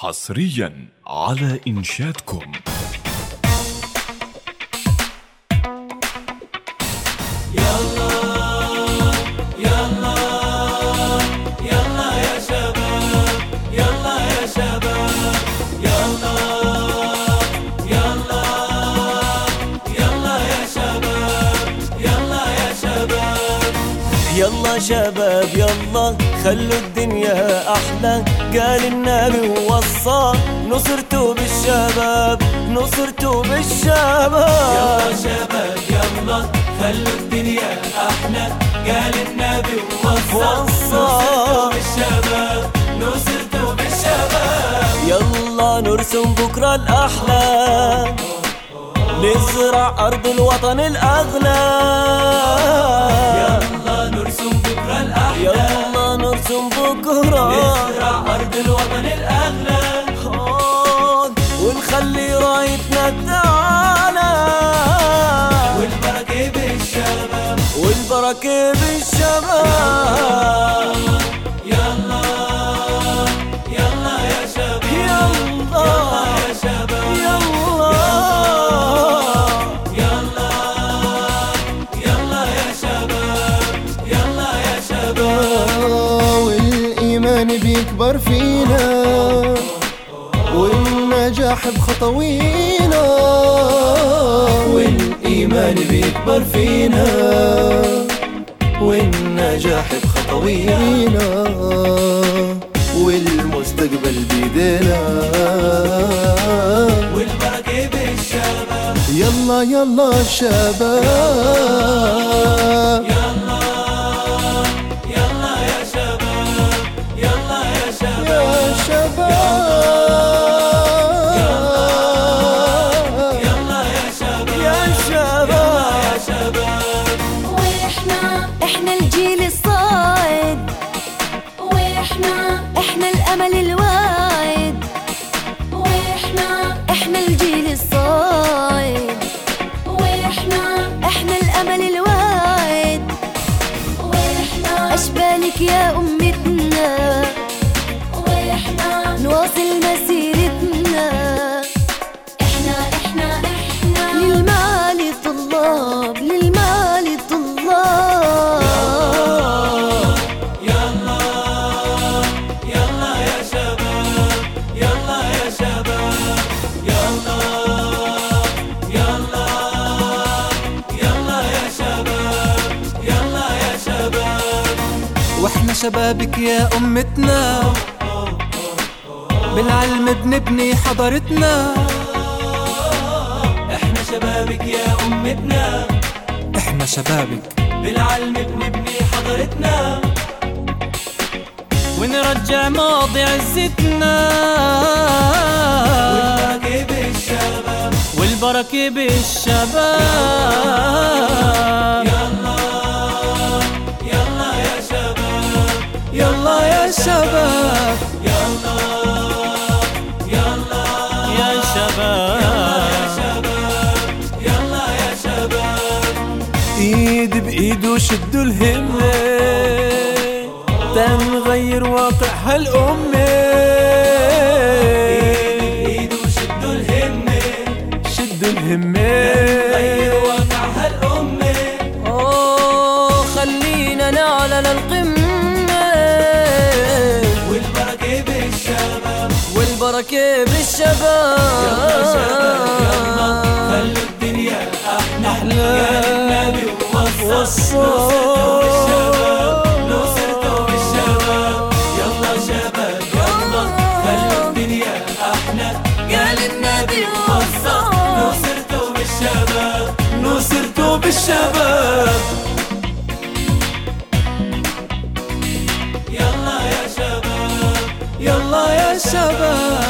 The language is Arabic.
حصريا على إنشادكم. يلا شباب يلا خلوا الدنيا أحلى. قال النبي ووصى نصرتوا بالشباب نصرتوا بالشباب يلا شباب يلا خلوا الدنيا أحلى. قال النبي ووصى وصى. نصرتوا بالشباب نصرتوا بالشباب يلا نرسم بكرة الأحلام نزرع أرض الوطن الأغلى. يلا نرسم بكرة الاحلام يلا نرسم بكرة. نزرع أرض الوطن الاغلى آه، ونخلي رايتنا تعالى. والبركة بالشباب. والبركة بالشباب. بيكبر فينا والنجاح بخطوينا والإيمان بيكبر فينا والنجاح بخطوينا والمستقبل بيدينا. والبركه بالشباب يلا يلا شباب. يا شباب يا شباب يا شباب يا شباب وإحنا شبابك يا أمتنا. بالعلم بنبني حضارتنا. شبابك يا أمتنا. إحنا شبابك. بالعلم بنبني حضارتنا ونرجع ماضي عزتنا. والبركة بالشباب. والبركة بالشباب. يلا يلا يا شباب. يلا يا شباب. يلا يلا يا شباب. ايد بايد وشدوا الهمة تنغير واقع هالأمة. ايد وشدوا الهمة. شدوا الهمة. أحلى قال النبي ووصى نصرته بالشباب نصرته بالشباب يلا يا شباب. يلا يا شباب.